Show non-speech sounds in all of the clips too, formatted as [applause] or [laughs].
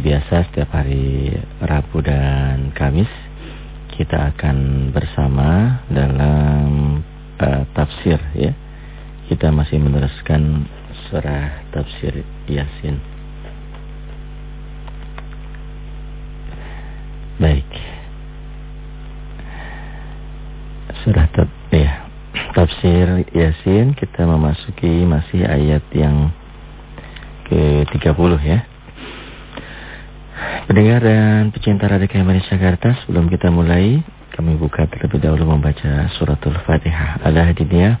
biasa setiap hari Rabu dan Kamis kita akan bersama dalam uh, tafsir ya. Kita masih meneruskan surah tafsir Yasin. Baik. Surah tab ya, tafsir Yasin kita memasuki masih ayat yang ke-30 ya. Pendengar dan pecinta Radio KMRI Jakarta, sebelum kita mulai, kami buka terlebih dahulu membaca suratul Fatihah. Ala hadiniyah,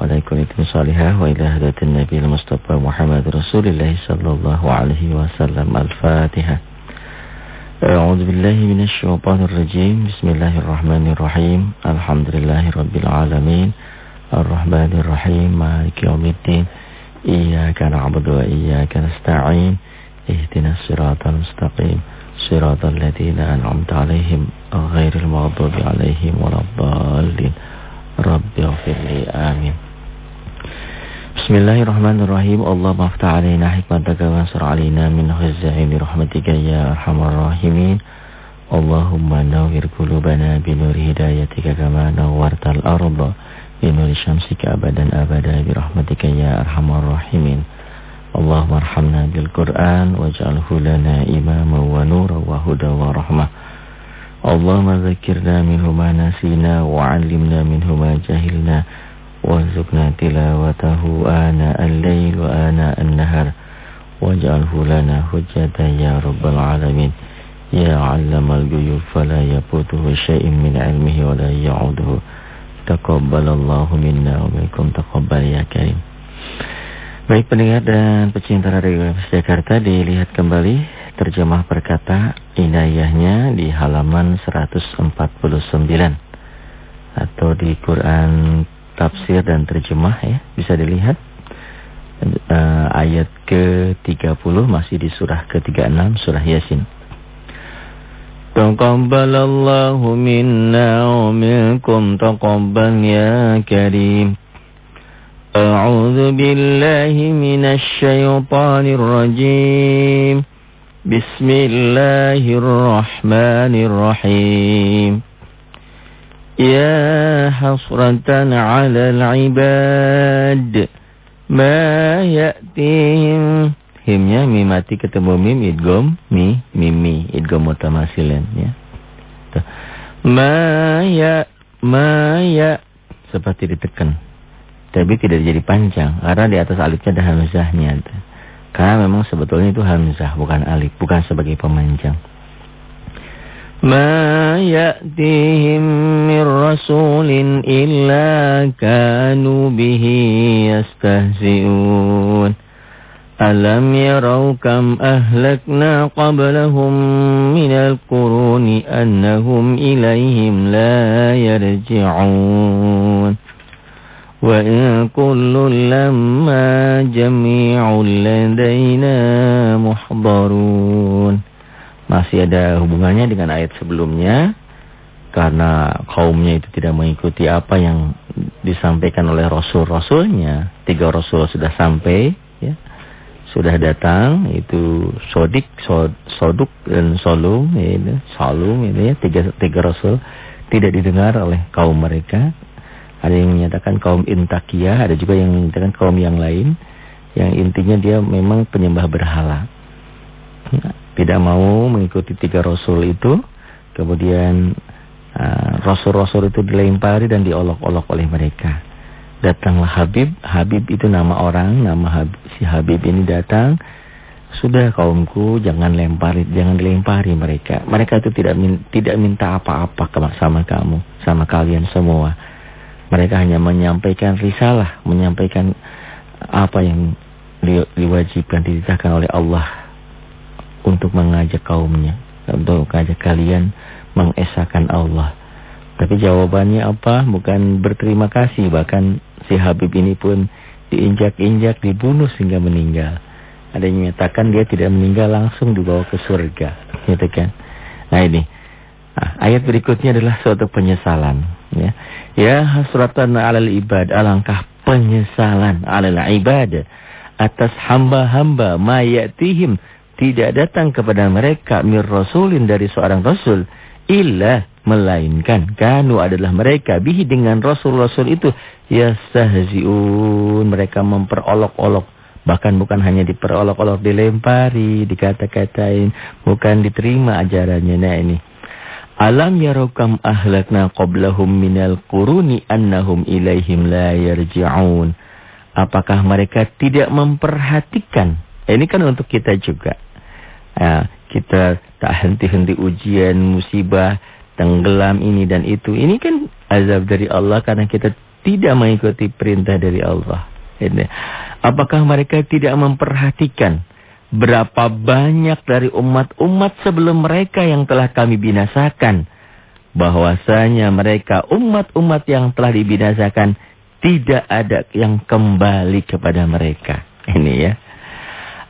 wa salihah, wa ila hadatin Nabi Mustafa Muhammad Rasulullah sallallahu alaihi wasallam. Al-Fatihah. A'udzu billahi minasy syaithanir rajim. Bismillahirrahmanirrahim. Alhamdulillahi rabbil alamin. Ar-Rahmanir Rahim. Maliki yaumiddin. Iyyaka na'budu wa iyyaka nasta'in. اهدنا الصراط المستقيم صراط الذين أنعمت عليهم غير المغضوب عليهم ولا الضالين. رب اغفر لي آمين. بسم الله الرحمن الرحيم. اللهم افتح علينا حكمتك وانصر علينا من خزائن برحمتك يا أرحم الراحمين. اللهم نور قلوبنا بنور هدايتك كما نورت الأرض بنور شمسك أبدا أبدا برحمتك يا أرحم الراحمين. اللهم ارحمنا بالقرآن واجعله لنا إماما ونورا وهدى ورحمة. اللهم ذكرنا منه ما نسينا وعلمنا منه ما جهلنا. وارزقنا تلاوته آناء الليل وآناء النهر واجعله لنا حجة يا رب العالمين. يا علم الغيوب فلا يفوته شيء من علمه ولا يعوده. تقبل الله منا ومنكم. تقبل يا كريم. Baik pendengar dan pecinta Radio Jakarta dilihat kembali terjemah perkata inayahnya di halaman 149 atau di Quran tafsir dan terjemah ya bisa dilihat uh, ayat ke-30 masih di surah ke-36 surah Yasin. Taqabbalallahu minna wa minkum taqabbal ya karim. أعوذ بالله من الشيطان الرجيم بسم الله الرحمن الرحيم يا حسرة على العباد ما يأتيهم himnya mimati ketemu mim idgom mi mimi idgom mutamasilin ya ma ya ma ya seperti ditekan tapi tidak jadi panjang karena di atas alifnya ada hamzahnya. Karena memang sebetulnya itu hamzah bukan alif, bukan sebagai pemanjang. Ma ya'tihim min rasulin illa kanu bihi yastahzi'un. Alam yarau kam ahlakna qablahum minal quruni annahum ilayhim la yarji'un. وإن كل لما جميع لدينا محضرون masih ada hubungannya dengan ayat sebelumnya karena kaumnya itu tidak mengikuti apa yang disampaikan oleh rasul-rasulnya tiga rasul sudah sampai ya sudah datang itu sodik sod, soduk dan solum itu salum itu ya tiga tiga rasul tidak didengar oleh kaum mereka ada yang menyatakan kaum intakiyah, ada juga yang menyatakan kaum yang lain. Yang intinya dia memang penyembah berhala. Tidak mau mengikuti tiga rasul itu. Kemudian uh, rasul-rasul uh, itu dilempari dan diolok-olok oleh mereka. Datanglah Habib. Habib itu nama orang. Nama Habib, si Habib ini datang. Sudah kaumku jangan lempari, jangan dilempari mereka. Mereka itu tidak min, tidak minta apa-apa sama kamu, sama kalian semua mereka hanya menyampaikan risalah, menyampaikan apa yang di, diwajibkan dititahkan oleh Allah untuk mengajak kaumnya, untuk mengajak kalian mengesahkan Allah. Tapi jawabannya apa? Bukan berterima kasih, bahkan si Habib ini pun diinjak-injak, dibunuh sehingga meninggal. Ada yang menyatakan dia tidak meninggal langsung dibawa ke surga, gitu kan? Nah ini, nah, ayat berikutnya adalah suatu penyesalan. Ya, ya hasratan alal ibad, alangkah penyesalan alal ibad. Atas hamba-hamba mayatihim. Tidak datang kepada mereka mir rasulin dari seorang rasul. Illa melainkan kanu adalah mereka bihi dengan rasul-rasul itu. Yastahziun. Mereka memperolok-olok. Bahkan bukan hanya diperolok-olok dilempari dikata-katain. Bukan diterima ajarannya. Nah ini alam yarukam ahlakna qablahum minal quruni annahum ilaihim la yarji'un. Apakah mereka tidak memperhatikan? Ini kan untuk kita juga. Ya, kita tak henti-henti ujian musibah tenggelam ini dan itu. Ini kan azab dari Allah karena kita tidak mengikuti perintah dari Allah. Apakah mereka tidak memperhatikan berapa banyak dari umat-umat sebelum mereka yang telah kami binasakan? Bahwasanya mereka umat-umat yang telah dibinasakan tidak ada yang kembali kepada mereka. Ini ya.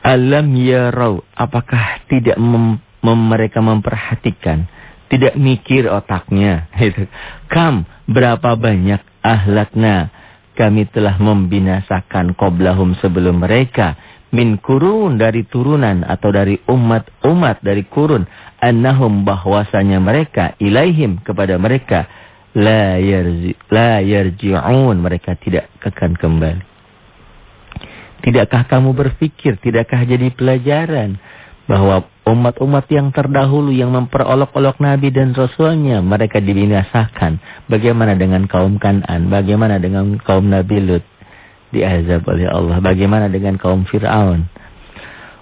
Alam yarau, apakah tidak mem, mem mereka memperhatikan tidak mikir otaknya. [laughs] Kam, berapa banyak ahlakna kami telah membinasakan qoblahum sebelum mereka. Min kurun dari turunan atau dari umat-umat dari kurun. Annahum bahwasanya mereka ilaihim kepada mereka. La, yarji, la yarji'un. Mereka tidak akan kembali. Tidakkah kamu berpikir, tidakkah jadi pelajaran bahwa umat-umat yang terdahulu yang memperolok-olok Nabi dan Rasulnya mereka dibinasakan. Bagaimana dengan kaum Kanan? Bagaimana dengan kaum Nabi Lut? Diazab oleh Allah. Bagaimana dengan kaum Fir'aun?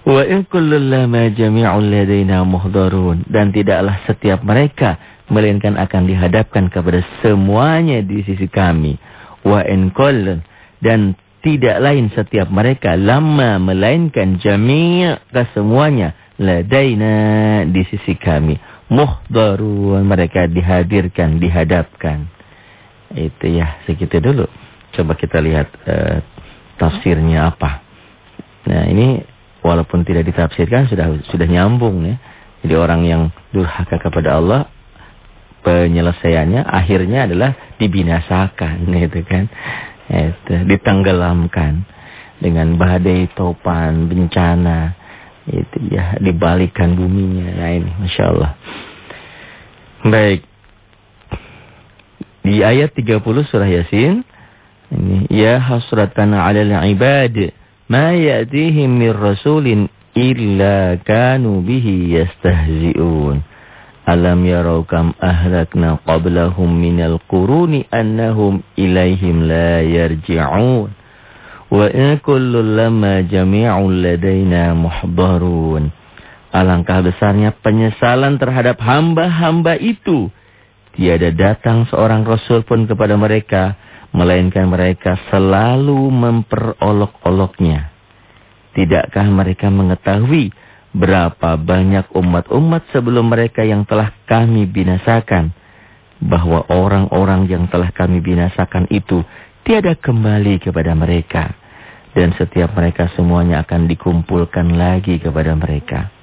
Wa in kullama jami'un ladaina muhdarun dan tidaklah setiap mereka melainkan akan dihadapkan kepada semuanya di sisi kami. Wa in dan tidak lain setiap mereka lama melainkan jami' kesemuanya ladaina di sisi kami muhdarun mereka dihadirkan dihadapkan itu ya segitu dulu coba kita lihat uh, tafsirnya apa. Nah ini walaupun tidak ditafsirkan sudah sudah nyambung ya. Jadi orang yang durhaka kepada Allah penyelesaiannya akhirnya adalah dibinasakan [laughs] gitu kan. Itu ditenggelamkan dengan badai topan bencana itu ya dibalikan buminya. Nah ini masya Allah. Baik. Di ayat 30 surah yasin ini ya hasratan 'alal ibad ma ya'tihim mir rasulin illa kanu bihi yastahzi'un alam yarau kam ahlakna qablahum minal quruni annahum ilaihim la yarji'un Wa in kullul lama jami'un ladaina muhbarun. Alangkah besarnya penyesalan terhadap hamba-hamba itu. Tiada datang seorang rasul pun kepada mereka. Melainkan mereka selalu memperolok-oloknya. Tidakkah mereka mengetahui berapa banyak umat-umat sebelum mereka yang telah kami binasakan. Bahwa orang-orang yang telah kami binasakan itu tiada kembali kepada mereka dan setiap mereka semuanya akan dikumpulkan lagi kepada mereka.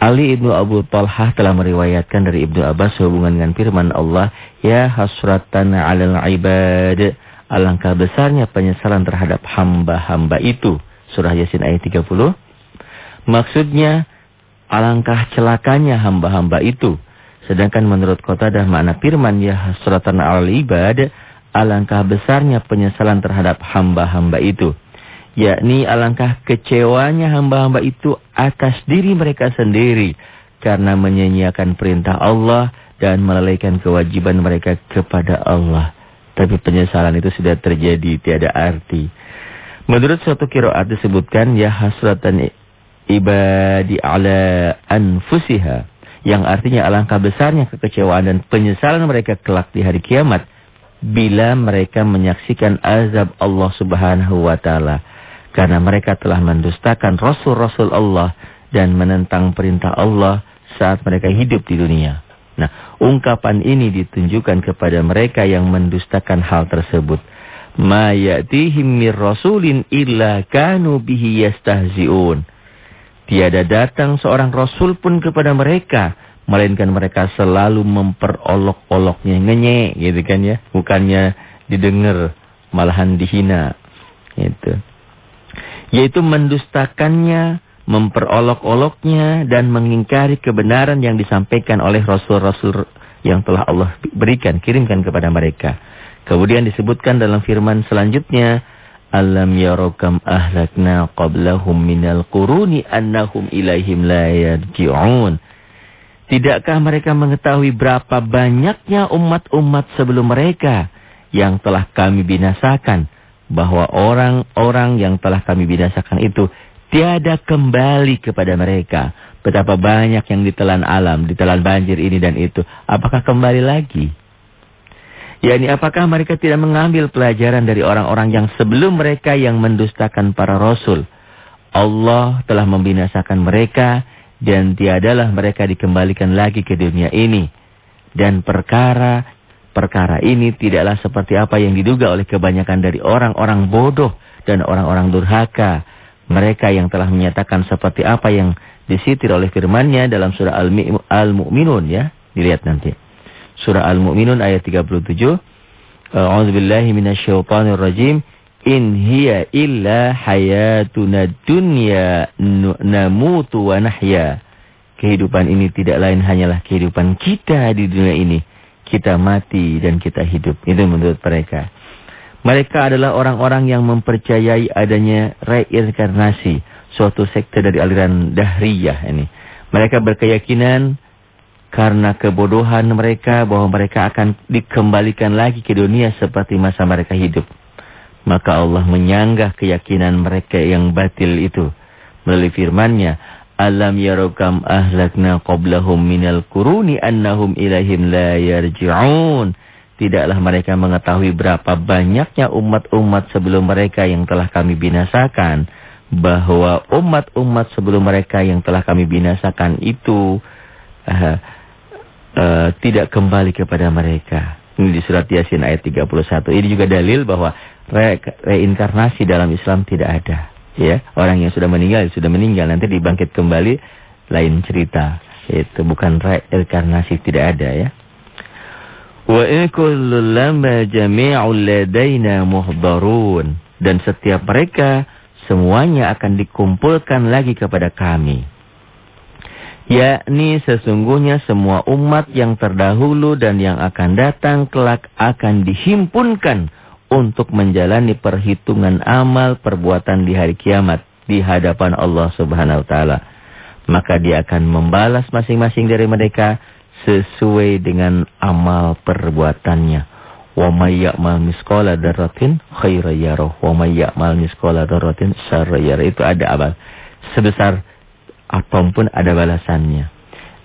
Ali ibnu Abu Talhah telah meriwayatkan dari Ibnu Abbas hubungan dengan firman Allah, Ya hasratan alal ibad, alangkah besarnya penyesalan terhadap hamba-hamba itu. Surah Yasin ayat 30. Maksudnya, alangkah celakanya hamba-hamba itu. Sedangkan menurut kota dan makna firman, Ya hasratan alal ibad, alangkah besarnya penyesalan terhadap hamba-hamba itu. Yakni alangkah kecewanya hamba-hamba itu atas diri mereka sendiri. Karena menyanyiakan perintah Allah dan melalaikan kewajiban mereka kepada Allah. Tapi penyesalan itu sudah terjadi, tiada arti. Menurut suatu kiroat disebutkan, Ya hasratan ibadi ala anfusiha. Yang artinya alangkah besarnya kekecewaan dan penyesalan mereka kelak di hari kiamat bila mereka menyaksikan azab Allah Subhanahu wa taala karena mereka telah mendustakan rasul-rasul Allah dan menentang perintah Allah saat mereka hidup di dunia. Nah, ungkapan ini ditunjukkan kepada mereka yang mendustakan hal tersebut. Ma ya'tihim mir rasulin illa kanu bihi yastahzi'un. Tiada datang seorang rasul pun kepada mereka Melainkan mereka selalu memperolok-oloknya. Ngenye gitu kan ya. Bukannya didengar. Malahan dihina. Gitu. Yaitu mendustakannya. memperolok-oloknya dan mengingkari kebenaran yang disampaikan oleh rasul-rasul yang telah Allah berikan, kirimkan kepada mereka. Kemudian disebutkan dalam firman selanjutnya, Alam yarokam ahlakna qablahum minal quruni annahum ilaihim la yarji'un. Tidakkah mereka mengetahui berapa banyaknya umat-umat sebelum mereka yang telah kami binasakan. Bahwa orang-orang yang telah kami binasakan itu tiada kembali kepada mereka. Betapa banyak yang ditelan alam, ditelan banjir ini dan itu. Apakah kembali lagi? yakni apakah mereka tidak mengambil pelajaran dari orang-orang yang sebelum mereka yang mendustakan para rasul. Allah telah membinasakan mereka dan tiadalah mereka dikembalikan lagi ke dunia ini. Dan perkara perkara ini tidaklah seperti apa yang diduga oleh kebanyakan dari orang-orang bodoh dan orang-orang durhaka. Mereka yang telah menyatakan seperti apa yang disitir oleh firman-Nya dalam surah Al-Mu'minun ya. Dilihat nanti. Surah Al-Mu'minun ayat 37. A'udzubillahi minasyaitonir rajim. In hiya illa hayatuna dunya namutu wa nahya. Kehidupan ini tidak lain hanyalah kehidupan kita di dunia ini. Kita mati dan kita hidup. Itu menurut mereka. Mereka adalah orang-orang yang mempercayai adanya reinkarnasi. Suatu sekte dari aliran Dahriyah ini. Mereka berkeyakinan karena kebodohan mereka bahwa mereka akan dikembalikan lagi ke dunia seperti masa mereka hidup. Maka Allah menyanggah keyakinan mereka yang batil itu. Melalui firmannya, Alam yarukam ahlakna qablahum minal kuruni annahum ilahim la yarji'un. Tidaklah mereka mengetahui berapa banyaknya umat-umat sebelum mereka yang telah kami binasakan. Bahwa umat-umat sebelum mereka yang telah kami binasakan itu... Uh, uh, tidak kembali kepada mereka. Ini di surat Yasin ayat 31. Ini juga dalil bahwa re reinkarnasi dalam Islam tidak ada. Ya, orang yang sudah meninggal sudah meninggal nanti dibangkit kembali lain cerita. Itu bukan reinkarnasi tidak ada ya. Wa kullu lamma jami'ul ladaina muhdarun dan setiap mereka semuanya akan dikumpulkan lagi kepada kami yakni sesungguhnya semua umat yang terdahulu dan yang akan datang kelak akan dihimpunkan untuk menjalani perhitungan amal perbuatan di hari kiamat di hadapan Allah Subhanahu wa taala. Maka dia akan membalas masing-masing dari mereka sesuai dengan amal perbuatannya. Wa may ya'mal misqala dzarratin khairan yarah wa may ya'mal misqala dzarratin syarran Itu ada amal sebesar apa pun ada balasannya.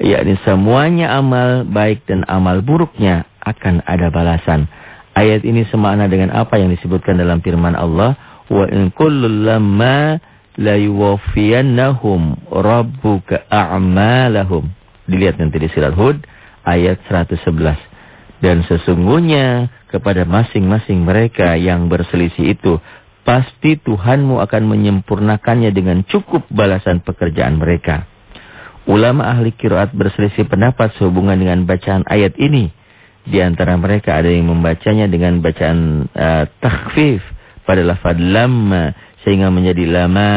Yakni semuanya amal baik dan amal buruknya akan ada balasan. Ayat ini semakna dengan apa yang disebutkan dalam firman Allah, "Wa in kullul lamma la yuwaffiyannahum rabbuka a'malahum." Dilihat nanti di surat Hud ayat 111. Dan sesungguhnya kepada masing-masing mereka yang berselisih itu pasti Tuhanmu akan menyempurnakannya dengan cukup balasan pekerjaan mereka. Ulama ahli kiraat berselisih pendapat sehubungan dengan bacaan ayat ini. Di antara mereka ada yang membacanya dengan bacaan uh, takhfif pada lafad lama sehingga menjadi lama.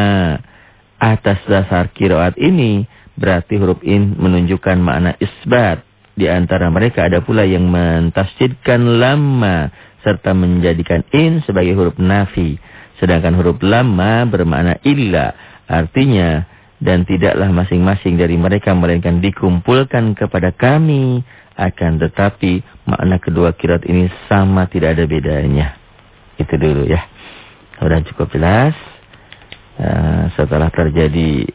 Atas dasar kiraat ini berarti huruf in menunjukkan makna isbat. Di antara mereka ada pula yang mentasjidkan lama serta menjadikan in sebagai huruf nafi. Sedangkan huruf lama bermakna illa. Artinya, dan tidaklah masing-masing dari mereka melainkan dikumpulkan kepada kami. Akan tetapi makna kedua kirat ini sama tidak ada bedanya. Itu dulu ya. Sudah cukup jelas. Uh, setelah terjadi,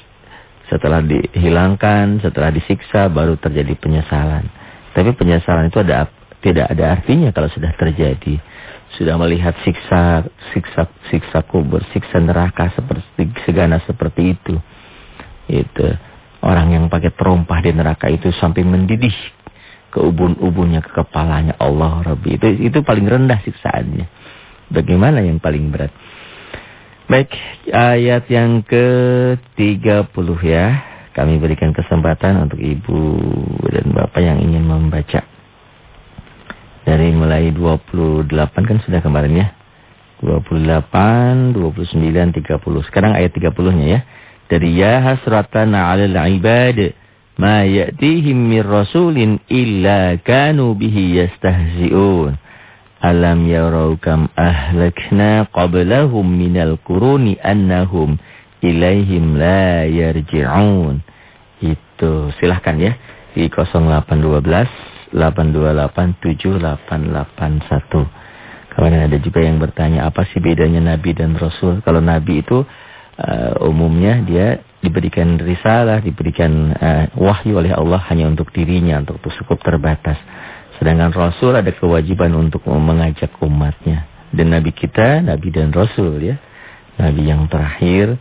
setelah dihilangkan, setelah disiksa baru terjadi penyesalan. Tapi penyesalan itu ada tidak ada artinya kalau sudah terjadi sudah melihat siksa siksa siksa kubur, siksa neraka seperti segana seperti itu. Itu orang yang pakai terompah di neraka itu sampai mendidih ke ubun-ubunnya ke kepalanya Allah Rabbi. Itu itu paling rendah siksaannya. Bagaimana yang paling berat? Baik, ayat yang ke-30 ya. Kami berikan kesempatan untuk ibu dan bapak yang ingin membaca. Dari mulai 28 kan sudah kemarin ya. 28, 29, 30. Sekarang ayat 30-nya ya. Dari ya hasratan 'alal 'ibad ma ya'tihim min rasulin illa kanu bihi yastahzi'un. Alam yarau kam ahlakna qablahum minal quruni annahum ilaihim la yarji'un. Itu silahkan ya di 0812 828 7881. Kemudian ada juga yang bertanya apa sih bedanya Nabi dan Rasul? Kalau Nabi itu uh, umumnya dia diberikan risalah, diberikan uh, wahyu oleh Allah hanya untuk dirinya, untuk cukup terbatas. Sedangkan Rasul ada kewajiban untuk mengajak umatnya. Dan Nabi kita, Nabi dan Rasul ya. Nabi yang terakhir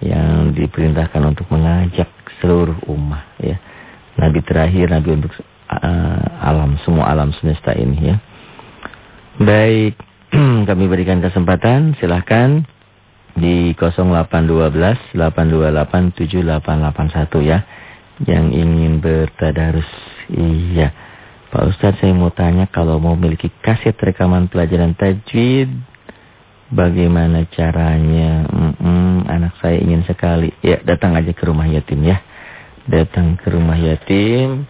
yang diperintahkan untuk mengajak seluruh umat ya. Nabi terakhir, Nabi untuk uh, alam, semua alam semesta ini ya. Baik, [clears throat] kami berikan kesempatan, silahkan di 0812 828 7881 ya. Yang ingin bertadarus. Iya. Pak Ustadz saya mau tanya kalau mau memiliki kaset rekaman pelajaran tajwid. Bagaimana caranya? Mm -mm, anak saya ingin sekali. Ya datang aja ke rumah yatim ya. Datang ke rumah yatim.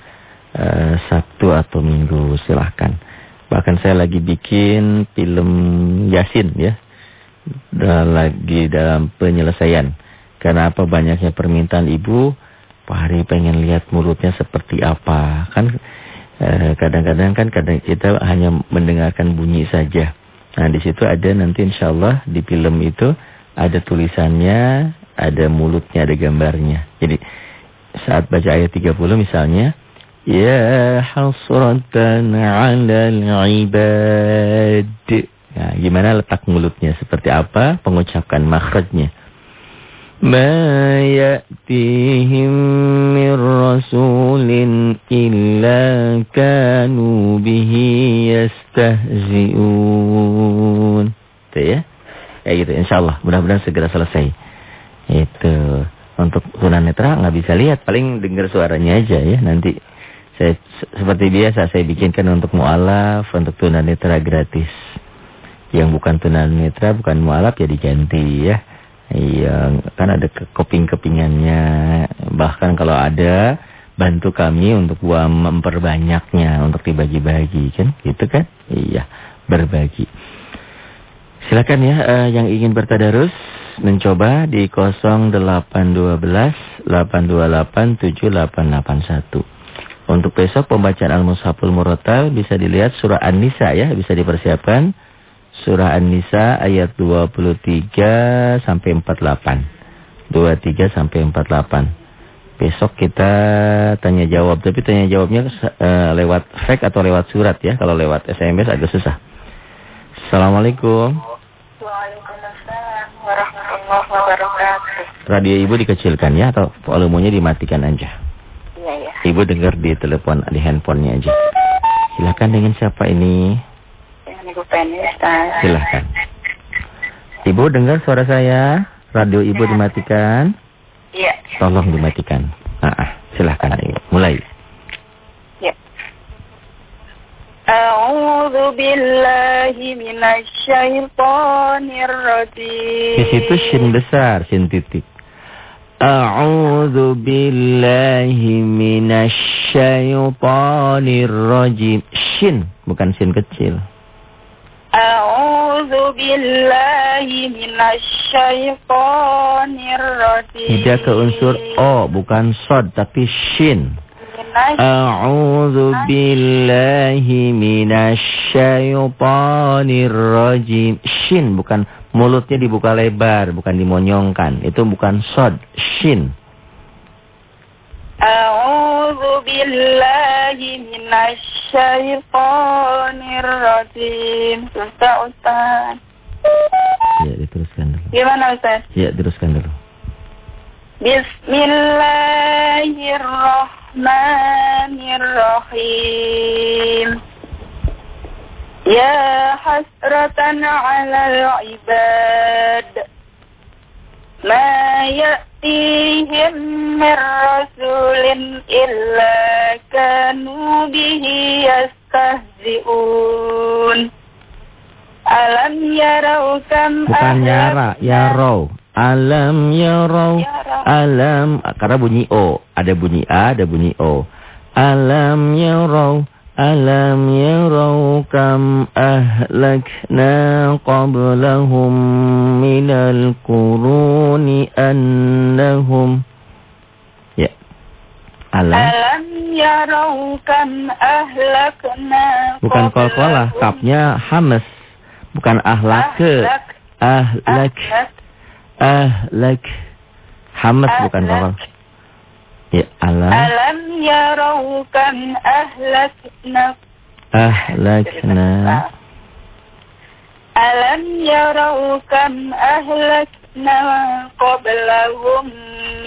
Uh, Sabtu atau Minggu silahkan. Bahkan saya lagi bikin film Yasin ya. Lagi dalam penyelesaian. Karena apa banyaknya permintaan ibu, Pak Hari pengen lihat mulutnya seperti apa. Kan eh, kadang-kadang kan kadang kita hanya mendengarkan bunyi saja. Nah di situ ada nanti insya Allah di film itu ada tulisannya, ada mulutnya, ada gambarnya. Jadi saat baca ayat 30 misalnya, Ya hasratan al ibad. Ya, gimana letak mulutnya? Seperti apa pengucapan makhrajnya? Ma ya'tihim min rasulin illa kanu bihi yastahzi'un. Itu ya. Ya gitu insyaallah. Mudah-mudahan segera selesai. Itu. Untuk tunanetra nggak bisa lihat, paling dengar suaranya aja ya nanti saya seperti biasa saya bikinkan untuk mualaf, untuk tunanetra gratis. Yang bukan tunanetra, bukan mualaf ya diganti ya. Iya, kan ada keping-kepingannya. Bahkan kalau ada bantu kami untuk memperbanyaknya untuk dibagi-bagi kan gitu kan iya berbagi silakan ya uh, yang ingin bertadarus mencoba di 0812 828 7881 untuk besok pembacaan Al-Mushaful Murattal bisa dilihat surah An-Nisa ya, bisa dipersiapkan. Surah An-Nisa ayat 23 sampai 48. 23 sampai 48. Besok kita tanya jawab, tapi tanya jawabnya uh, lewat fax atau lewat surat ya. Kalau lewat SMS agak susah. Assalamualaikum. Waalaikumsalam warahmatullahi wabarakatuh. Radio ibu dikecilkan ya atau volumenya dimatikan aja? Iya, ya. Ibu dengar di telepon, di handphonenya aja. Silakan dengan siapa ini? Ibu Penny, ya, Ustaz. Silahkan. Ibu dengar suara saya? Radio Ibu iya. dimatikan? Iya. Tolong dimatikan. Ah, ah. silahkan Ibu. Mulai. Ya. A'udzu billahi minasy rajim. Di situ shin besar, sin titik. A'udzu billahi minasy rajim. Shin, bukan sin kecil. A'udzu billahi minasyaitonir rajim. Tidak ke unsur O, bukan sod, tapi shin. A'udzu billahi minasyaitonir rajim. Shin, bukan Mulutnya dibuka lebar, bukan dimonyongkan. Itu bukan sod, shin. A'udzu billahi syaitanir rajim. Susah Ustaz. Ya, diteruskan dulu. Gimana Ustaz? Ya, teruskan dulu. Bismillahirrahmanirrahim. Ya hasratan 'alal 'ibad. Ma ya'tihim min rasulin إلا كانوا به يستهزئون Alam yarau kam Bukan yara, yarau. Alam yarau. Alam. Karena bunyi O. Ada bunyi A, ada bunyi O. Alam yarau. Alam yarau kam ahlakna qablahum minal kuruni annahum. Alam. Alam yarau kam ahlakna Bukan kol-kolah, kapnya hamas. Bukan ahlak. Ahlak. Ahlak. Hamas bukan kol Ya, alam. Alam yarau kam ahlakna. Ahlakna. Alam yarau kam ahlakna qablahum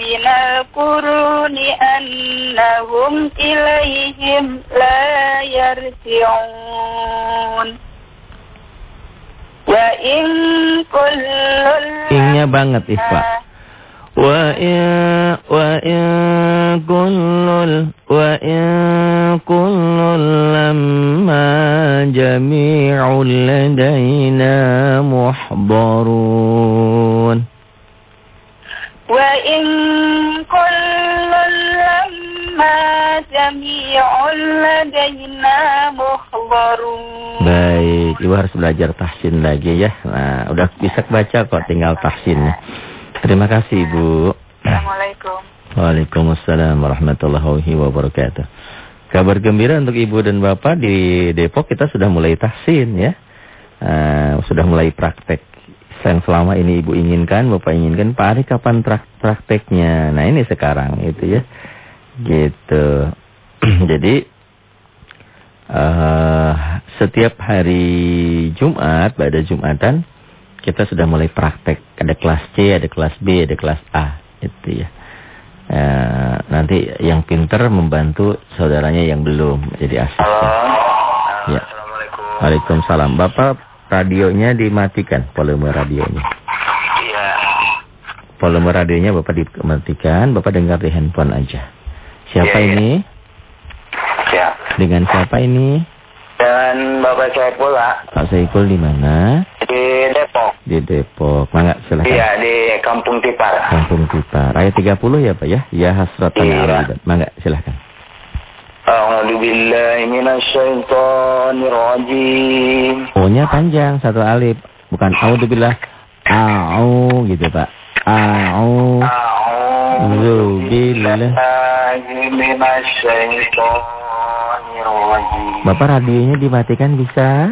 minal quruni annahum ilayhim la yarji'un. Wa in kullul Ingnya banget, Ikhwa. وإن وإن كل وإن كل لما جميع لدينا محضرون وإن كل لما جميع لدينا محضرون Baik, Ibu harus belajar tahsin lagi ya. Nah, udah bisa baca kok, tinggal tahsinnya. Terima kasih Ibu. Assalamualaikum. Waalaikumsalam warahmatullahi wabarakatuh. Kabar gembira untuk Ibu dan Bapak di Depok kita sudah mulai tahsin ya. Uh, sudah mulai praktek. Yang selama ini Ibu inginkan, Bapak inginkan, Pak Ari kapan prak prakteknya? Nah ini sekarang itu ya. Gitu. [clears throat] Jadi uh, setiap hari Jumat, pada Jumatan, kita sudah mulai praktek. Ada kelas C, ada kelas B, ada kelas A. Itu ya. E, nanti yang pinter membantu saudaranya yang belum. Jadi asik. Halo. Ya. Assalamualaikum. Waalaikumsalam. Bapak radionya dimatikan, volume radionya. Iya. Volume radionya Bapak dimatikan, Bapak dengar di handphone aja. Siapa ya, ini? Ya. Dengan siapa ini? Dan Bapak Saiful, Pak. Pak Saiful di mana? Di. Di Depok. Mangga silakan. Iya, di Kampung Tipar. Kampung Tipar. Ayat 30 ya, Pak ya? Ya hasratan iya. Mangga silakan. A'udzu billahi minasyaitonir rajim. O-nya panjang satu alif, bukan a'udzu billah. A'u gitu, Pak. A'u. A'udzu billahi minasyaitonir Bapak radionya dimatikan bisa?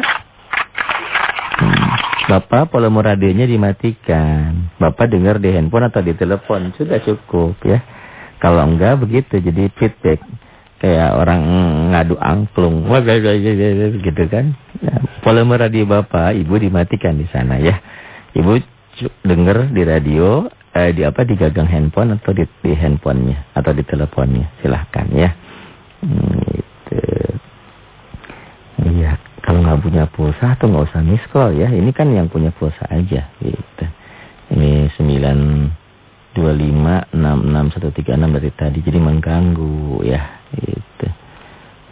Hmm. Bapak volume radionya dimatikan. Bapak dengar di handphone atau di telepon. Sudah cukup ya. Kalau enggak begitu jadi feedback. Kayak orang ngadu angklung. Gitu kan. Ya, volume radio Bapak, Ibu dimatikan di sana ya. Ibu dengar di radio, eh, di apa di gagang handphone atau di, di handphonenya atau di teleponnya. Silahkan ya. Hmm, gitu. Iya, kalau nggak punya pulsa tuh nggak usah miss call ya. Ini kan yang punya pulsa aja gitu. Ini 9256636 dari tadi jadi mengganggu ya gitu.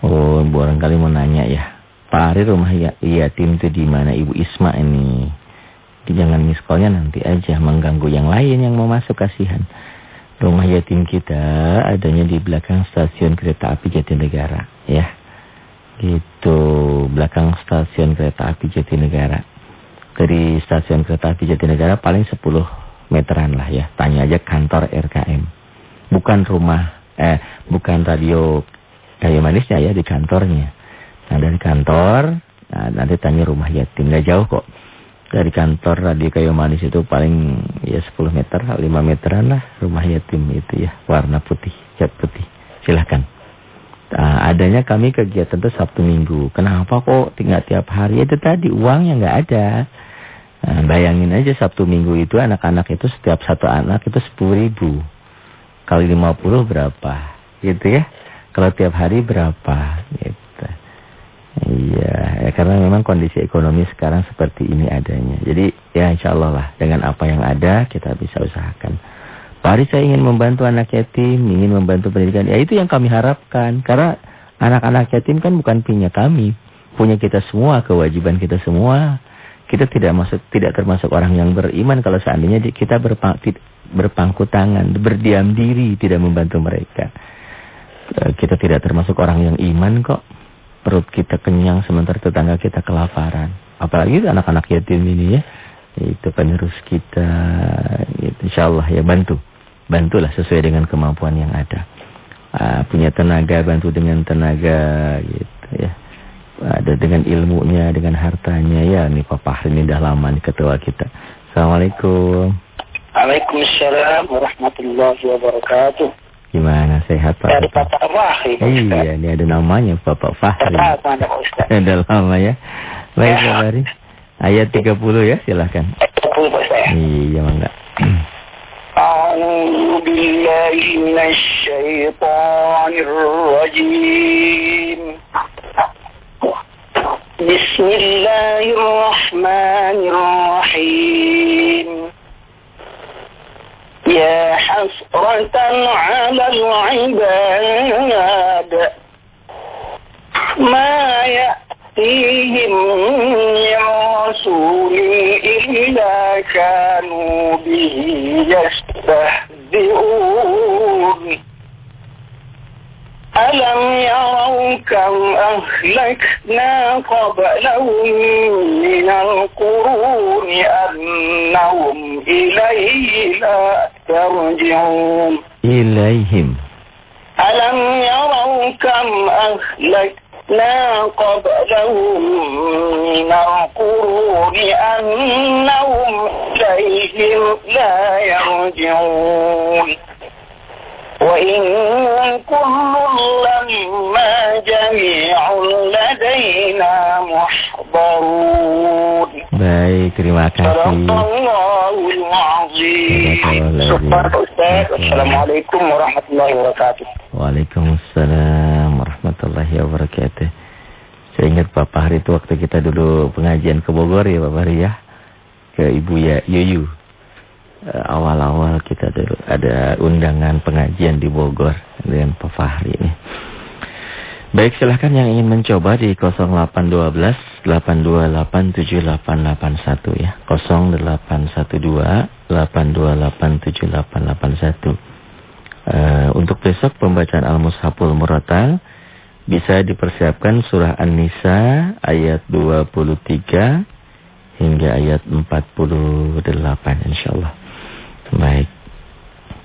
Oh, barangkali mau nanya ya. Pak Ari rumah ya, tim itu di mana Ibu Isma ini? Jangan miss callnya nanti aja mengganggu yang lain yang mau masuk kasihan. Rumah yatim kita adanya di belakang stasiun kereta api Jatinegara, ya. Gitu, belakang stasiun kereta api Jatinegara. Dari stasiun kereta api Jatinegara paling 10 meteran lah ya. Tanya aja kantor RKM. Bukan rumah, eh bukan radio kayu manisnya ya di kantornya. Nah dari kantor, nah, nanti tanya rumah yatim. Nggak jauh kok dari kantor Radio Kayu Manis itu paling ya 10 meter, 5 meteran lah rumah yatim itu ya, warna putih, cat putih. Silahkan. Nah, adanya kami kegiatan itu Sabtu Minggu. Kenapa kok tinggal tiap hari? Itu tadi uangnya nggak ada. Nah, bayangin aja Sabtu Minggu itu anak-anak itu setiap satu anak itu 10 ribu. Kali 50 berapa? Gitu ya. Kalau tiap hari berapa? Gitu. Iya, ya karena memang kondisi ekonomi sekarang seperti ini adanya. Jadi ya insya Allah lah dengan apa yang ada kita bisa usahakan. Pak Ari saya ingin membantu anak yatim, ingin membantu pendidikan. Ya itu yang kami harapkan. Karena anak-anak yatim kan bukan punya kami. Punya kita semua, kewajiban kita semua. kita tidak masuk tidak termasuk orang yang beriman kalau seandainya kita berpang, berpangku tangan, berdiam diri, tidak membantu mereka. Eh, kita tidak termasuk orang yang iman kok. Perut kita kenyang sementara tetangga kita kelaparan. Apalagi anak-anak yatim ini ya. Itu penerus kita. Insya Allah ya bantu. Bantulah sesuai dengan kemampuan yang ada. Uh, punya tenaga, bantu dengan tenaga gitu ya ada dengan ilmunya, dengan hartanya. Ya, ini Papa ini dah lama nih ketua kita. Assalamualaikum. Waalaikumsalam warahmatullahi wabarakatuh. Gimana sehat Pak? Dari Papa Fahri. Iya, ini ada namanya Bapak Fahri. Ada [laughs] lama ya. Baik Pak Fahri. Ayat 30 ya, silahkan. Ayat 30 Pak saya. Iya, mangga. أعوذ بالله من الشيطان الرجيم. بسم الله الرحمن الرحيم. يا حسرة على العباد ما يأتيهم من رسول إلا كانوا به يستهزئون ألم يروا كم أهلكنا قبلهم من القرون أنهم إليه لا يرجعون. إليهم. ألم يروا كم أهلكنا قبلهم من القرون أنهم إليهم لا يرجعون وإن كل لما جميع لدينا محضرون Baik, terima kasih. Assalamualaikum warahmatullahi wabarakatuh. Waalaikumsalam warahmatullahi wabarakatuh. Saya ingat Pak Fahri itu waktu kita dulu pengajian ke Bogor ya Pak Fahri ya. Ke Ibu ya Yuyu. Eh, awal-awal kita dulu ada undangan pengajian di Bogor dengan Pak Fahri ini. Baik, silahkan yang ingin mencoba di 0812 8287881 ya. 0812 8287881. Uh, untuk besok pembacaan Al-Mushaful Muratal bisa dipersiapkan surah An-Nisa ayat 23 hingga ayat 48 insyaallah. Baik.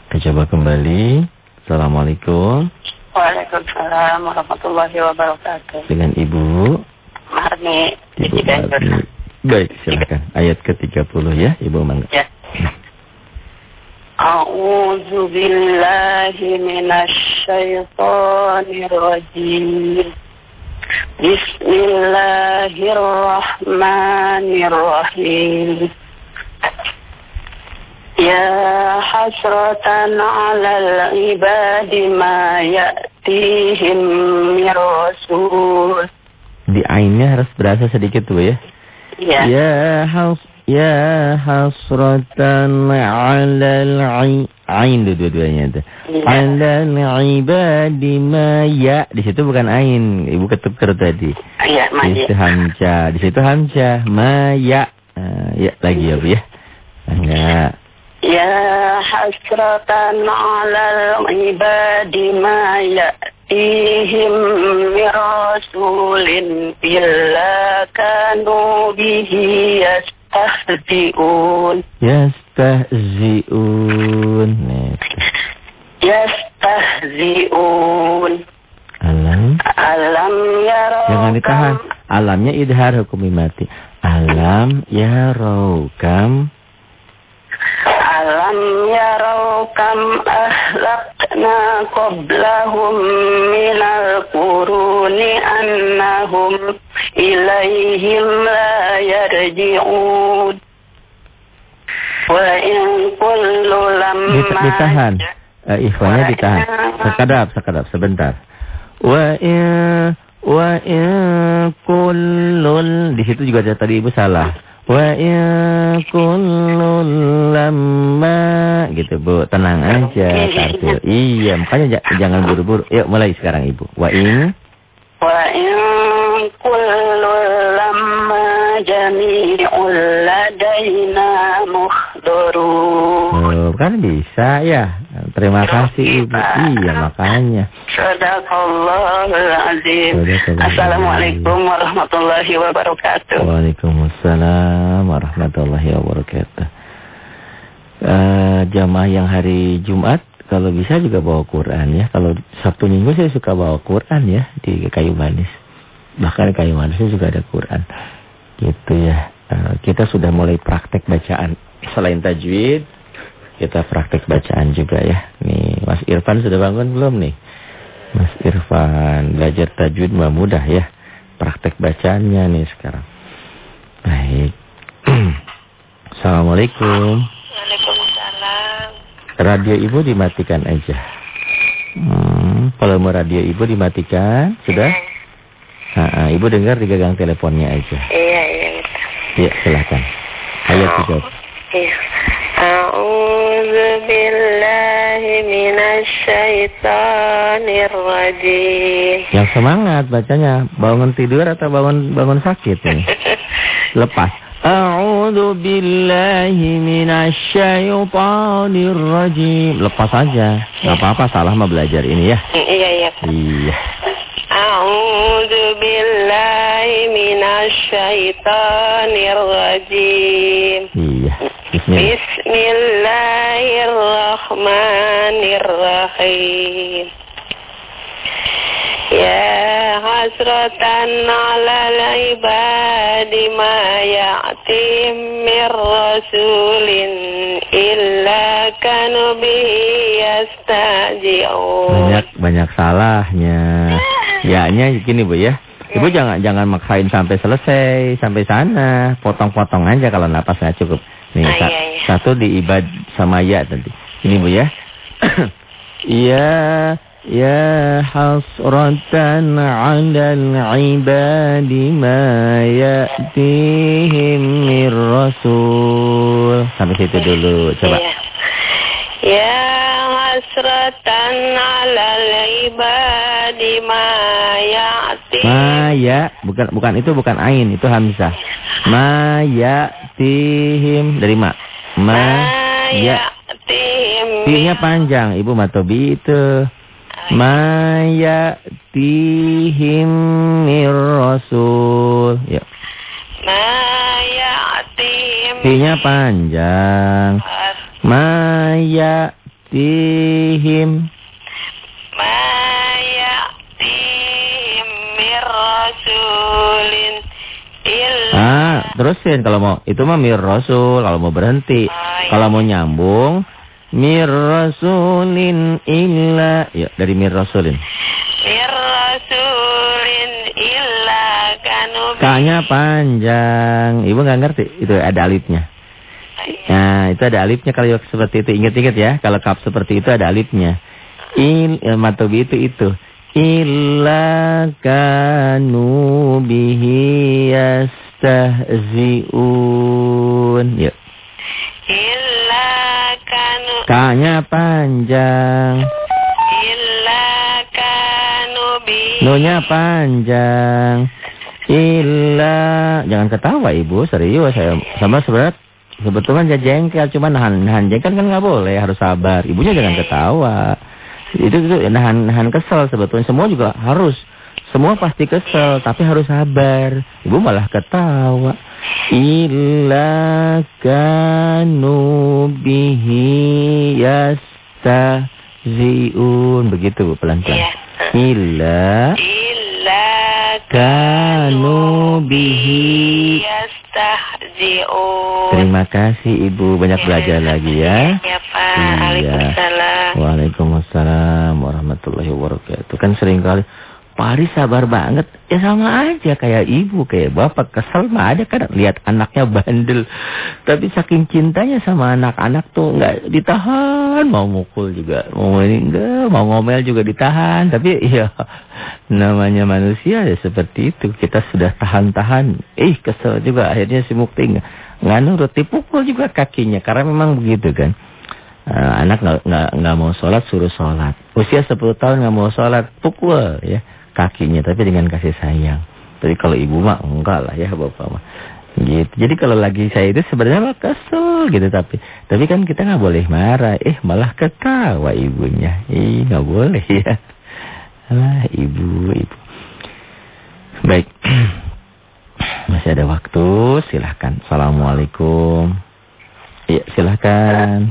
Kita coba kembali. Assalamualaikum. Waalaikumsalam warahmatullahi wabarakatuh. Dengan Ibu. Marni. Ibu Marni. Baik, silakan. Ayat ke-30 ya, Ibu Mangga. Ya. A'udzu billahi minasy syaithanir rajim. Bismillahirrahmanirrahim. يا حسرة على العباد ما يأتيهم من رسول Di ainnya harus berasa sedikit tuh ya. Ya. Ya has ya hasratan 'alal ain dua-duanya tuh. Ya. 'Alal ibadi ma ya di situ bukan ain, Ibu ketuker tadi. Iya, Di situ hamzah, di situ hamzah ma ya. Uh, ya lagi ya Bu ya. Enggak. يا حسرة على العباد ما يأتيهم من رسول إلا كانوا به يستهزئون Yastahzi'un. Yastahzi'un. Yastahzi'un. Alam. Alam rokam. Jangan ditahan. Alamnya idhar hukum mati. Alam ya rokam, Alam ya rokam kam ahlakna qablahum minal quruni annahum ilaihim la yarji'un. Wa in kullu lamma... Ditahan. Uh, ikhwannya ditahan. Sekadap, sekadap, sebentar. Wa in... Wa in kullul... Di situ juga tadi ibu salah. Wa in kullun lamma gitu Bu, tenang aja Tartil. Iya, makanya jangan buru-buru. Yuk mulai sekarang Ibu. Wa kullun lamma jami'un ladaina muhdharun. Oh, kan bisa ya. Terima kasih Ibu. Iya, makanya. Sadaqallahul azim. Assalamualaikum warahmatullahi wabarakatuh. Waalaikumsalam warahmatullahi wabarakatuh. Uh, jamaah yang hari Jumat kalau bisa juga bawa Quran ya. Kalau Sabtu Minggu saya suka bawa Quran ya di kayu manis. Bahkan kayu manisnya juga ada Quran. Gitu ya. Uh, kita sudah mulai praktek bacaan selain tajwid kita praktek bacaan juga ya. Nih, Mas Irfan sudah bangun belum nih? Mas Irfan, belajar tajwid mah mudah ya. Praktek bacaannya nih sekarang. Baik. [clears throat] Assalamualaikum. Waalaikumsalam. Radio ibu dimatikan aja. Hmm, kalau mau radio ibu dimatikan, sudah? Ha -ha, ibu dengar digagang teleponnya aja. Iya, iya. Iya, silakan. Ayat 3. Iya. A'udzu billahi minasy syaithanir rajim. Yang semangat bacanya, bangun tidur atau bangun bangun sakit nih? [laughs] Lepas. A'udzu billahi minasy syaithanir rajim. Lepas aja. Enggak apa-apa salah mah belajar ini ya. Iya, iya. Iya. A'udzu billahi minasy syaithanir rajim. Iya. Bismillah. Bismillahirrahmanirrahim. Ya hasratan ala ibadi ma ya'tim mir rasulin illa kanu bihi yastaji'un. Banyak banyak salahnya. Ya-nya gini Bu ya. Ibu jangan jangan maksain sampai selesai, sampai sana. Potong-potong aja kalau napas nggak cukup. Nih, Ah, sa- iya, iya. satu di ibad sama ya tadi. Ini Bu ya. [clears throat] Ya ya hasratan 'alal ibadi ma ya'tihim mir rasul. Sampai situ dulu. Coba. Iya. Ya hasratan ala ibadi ma ya'ti. Maya, bukan bukan itu bukan ain, itu hamzah. Maya tihim dari ma. Maya. ya'tihim. Ti-nya panjang, Ibu Matobi itu. Maya tihim mir rasul. Ya. Ma ya'tihim. Ti-nya panjang. Maya tihim. Ma ya'tihim mir rasulin illa. Ah, terusin kalau mau. Itu mah mir rasul kalau mau berhenti. Kalau mau nyambung mir rasulin illa ya dari mir rasulin. Mir rasulin illa kanu K-nya panjang. Ibu nggak ngerti itu ada alifnya. Nah, itu ada alifnya kalau seperti itu. Ingat-ingat ya, kalau kap seperti itu ada alifnya. Il ya, matobi itu itu. Illa kanu bihi yastahzi'un. Yuk. K-nya panjang. illa No-nya panjang. Illa. Jangan ketawa ibu. Serius. Saya sama sebenarnya sebetulnya jengkel. Cuma nahan nahan jengkel kan nggak boleh. Harus sabar. Ibunya jangan ketawa. Itu itu nahan nahan kesel sebetulnya. Semua juga harus semua pasti kesel. Tapi harus sabar. Ibu malah ketawa kanu bihi yastahziun begitu bu pelan pelan illa illa kanu bihi yastahzi'un Terima kasih Ibu, banyak belajar lagi ya. Ya Pak, Iya. Waalaikumsalam. Waalaikumsalam warahmatullahi wabarakatuh. Kan sering kali Pak sabar banget. Ya sama aja kayak ibu, kayak bapak. Kesel mah ada kan lihat anaknya bandel. Tapi saking cintanya sama anak-anak tuh nggak ditahan. Mau mukul juga. Mau ini enggak. Mau ngomel juga ditahan. Tapi ya namanya manusia ya seperti itu. Kita sudah tahan-tahan. Ih kesel juga. Akhirnya si Mukti nggak nurut. Dipukul juga kakinya. Karena memang begitu kan. Eh, anak nggak nggak nggak mau sholat suruh sholat usia 10 tahun nggak mau sholat pukul ya kakinya tapi dengan kasih sayang tapi kalau ibu mah enggak lah ya bapak mah Gitu. Jadi kalau lagi saya itu sebenarnya kesel gitu tapi tapi kan kita nggak boleh marah. Eh malah ketawa ibunya. Ih nggak boleh ya. Alah ibu ibu. Baik. [clears throat] Masih ada waktu, silahkan. Assalamualaikum. Iya, silahkan.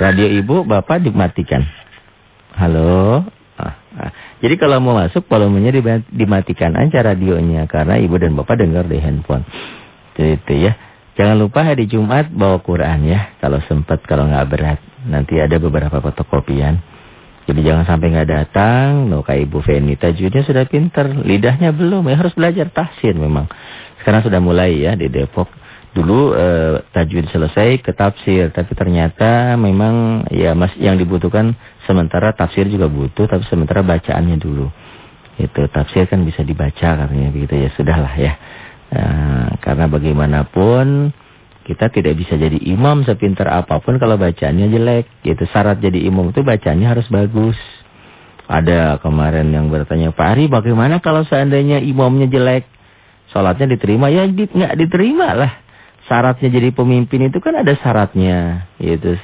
Radio ibu, bapak dimatikan. Halo. Ah, ah. Jadi kalau mau masuk, volumenya dimatikan aja radionya. Karena ibu dan bapak dengar di handphone. Itu ya. Jangan lupa hari Jumat bawa Quran ya. Kalau sempat, kalau nggak berat. Nanti ada beberapa fotokopian. Jadi jangan sampai nggak datang. No, kayak Ibu Feni. Tajwidnya sudah pinter. Lidahnya belum. Ya harus belajar tahsin memang. Sekarang sudah mulai ya di Depok. Dulu eh, tajwid selesai ke tafsir. Tapi ternyata memang ya mas yang dibutuhkan sementara tafsir juga butuh. Tapi sementara bacaannya dulu. Itu tafsir kan bisa dibaca katanya begitu ya. Sudahlah ya. Nah, karena bagaimanapun kita tidak bisa jadi imam sepintar apa pun kalau bacaannya jelek. Gitu. Syarat jadi imam itu bacaannya harus bagus. Ada kemarin yang bertanya, Pak Ari bagaimana kalau seandainya imamnya jelek? Sholatnya diterima? Ya nggak diterima lah. Syaratnya jadi pemimpin itu kan ada syaratnya. Gitu.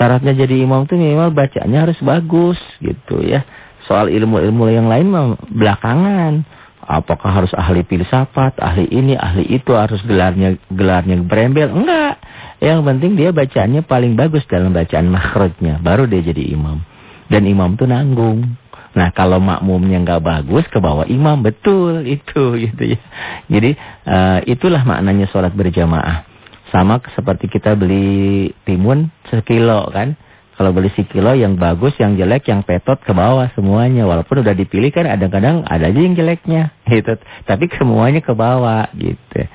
Syaratnya jadi imam itu minimal bacaannya harus bagus. gitu ya. Soal ilmu-ilmu yang lain belakangan. Apakah harus ahli filsafat, ahli ini, ahli itu, harus gelarnya gelarnya berembel? Enggak. Yang penting dia bacaannya paling bagus dalam bacaan makhrajnya. Baru dia jadi imam. Dan imam itu nanggung. Nah kalau makmumnya nggak bagus ke bawah imam betul [laughs] itu gitu ya. Jadi uh, itulah maknanya sholat berjamaah. Sama seperti kita beli timun sekilo kan. Kalau beli sekilo yang bagus, yang jelek, yang petot ke bawah semuanya. Walaupun udah dipilih kan kadang-kadang ada aja yang jeleknya. [laughs] Gitu. Tapi semuanya ke bawah gitu.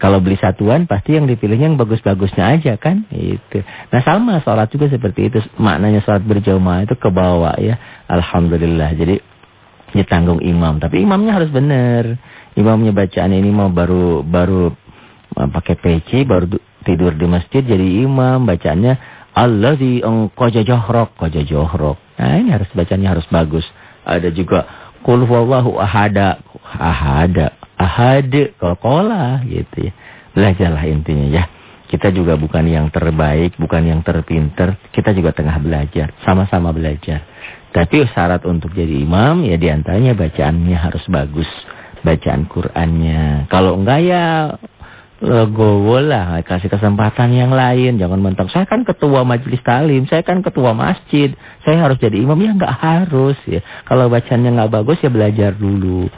Kalau beli satuan pasti yang dipilihnya yang bagus-bagusnya aja kan. Gitu. Nah sama sholat juga seperti itu. Maknanya sholat berjamaah itu ke bawah ya. Alhamdulillah. Jadi ditanggung imam. Tapi imamnya harus benar. Imamnya bacaan ini mau baru baru pakai peci, baru tidur di masjid jadi imam. Bacaannya Alladzi koja johrok, koja johrok. Nah ini harus bacanya harus bagus. Ada juga Qul huwallahu ahada, ahada, ahad, kola gitu ya. Belajarlah intinya ya. Kita juga bukan yang terbaik, bukan yang terpinter. Kita juga tengah belajar, sama-sama belajar. Tapi syarat untuk jadi imam ya di antaranya bacaannya harus bagus. Bacaan Qur'annya. Kalau enggak ya legowo lah, kasih kesempatan yang lain, jangan mentok. Saya kan ketua majelis talim, saya kan ketua masjid, saya harus jadi imam ya nggak harus ya. Kalau bacanya nggak bagus ya belajar dulu.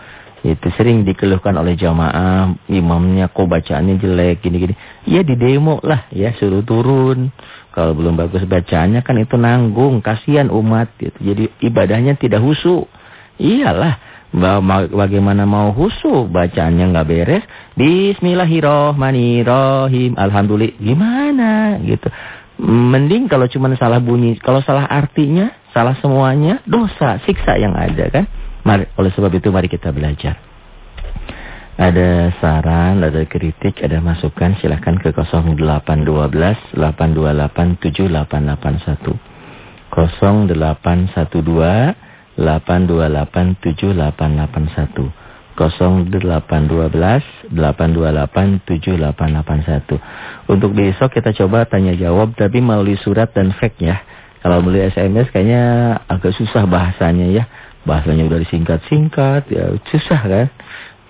Itu sering dikeluhkan oleh jamaah, imamnya kok bacaannya jelek gini-gini. Ya di demo lah ya, suruh turun. Kalau belum bagus bacaannya kan itu nanggung, kasihan umat gitu. Jadi ibadahnya tidak husu. Iyalah Bagaimana mau husu bacaannya nggak beres. Bismillahirrohmanirrohim. Alhamdulillah. Gimana gitu. Mending kalau cuma salah bunyi. Kalau salah artinya, salah semuanya, dosa, siksa yang ada kan. Mari, oleh sebab itu mari kita belajar. Ada saran, ada kritik, ada masukan silahkan ke 0812 828 7881. 0812 8287881 0812 8287881 Untuk besok kita coba tanya jawab tapi melalui surat dan fax ya. Kalau melalui SMS kayaknya agak susah bahasanya ya. Bahasanya udah disingkat-singkat ya susah kan.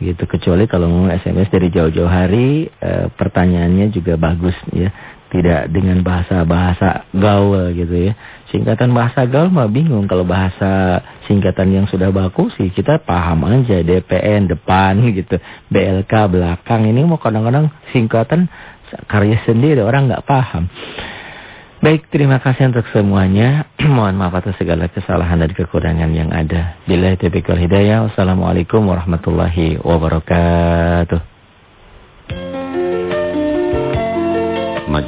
Gitu kecuali kalau mau SMS dari jauh-jauh hari eh, pertanyaannya juga bagus ya. Tidak dengan bahasa-bahasa gaul gitu ya. Singkatan bahasa gaul mah bingung. Kalau bahasa singkatan yang sudah baku sih kita paham aja. DPN depan [laughs] gitu. BLK belakang. Ini mau kadang-kadang singkatan karya sendiri orang nggak paham. Baik, terima kasih untuk semuanya. [clears throat] Mohon maaf atas segala kesalahan dan kekurangan yang ada. Bila taufiq hidayah. Wassalamualaikum warahmatullahi wabarakatuh.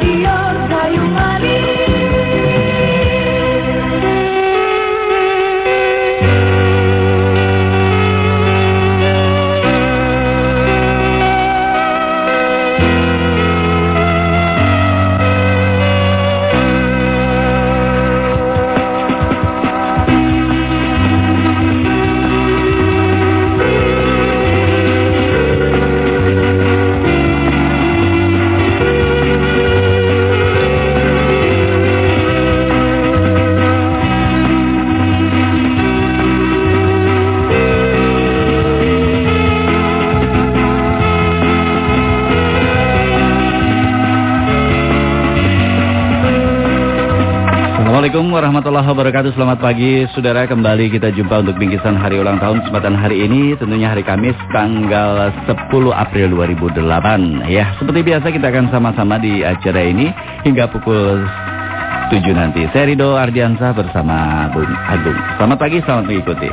RKM Radio Kayu warahmatullahi wabarakatuh. Selamat pagi Saudara. Kembali kita jumpa untuk bingkisan hari ulang tahun Kesempatan hari ini tentunya hari Kamis tanggal 10 April 2008 Ya seperti biasa kita akan sama-sama di acara ini Hingga pukul 7 nanti. Saya Rido Ardiansah bersama Bung Agung. Selamat pagi selamat mengikuti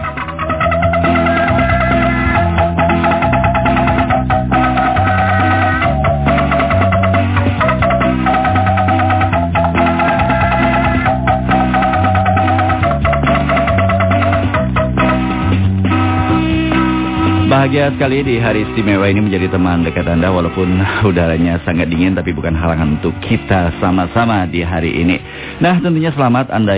Bahagia sekali di hari istimewa ini menjadi teman dekat Anda walaupun udaranya sangat dingin tapi bukan halangan untuk kita sama-sama di hari ini. Nah tentunya selamat Anda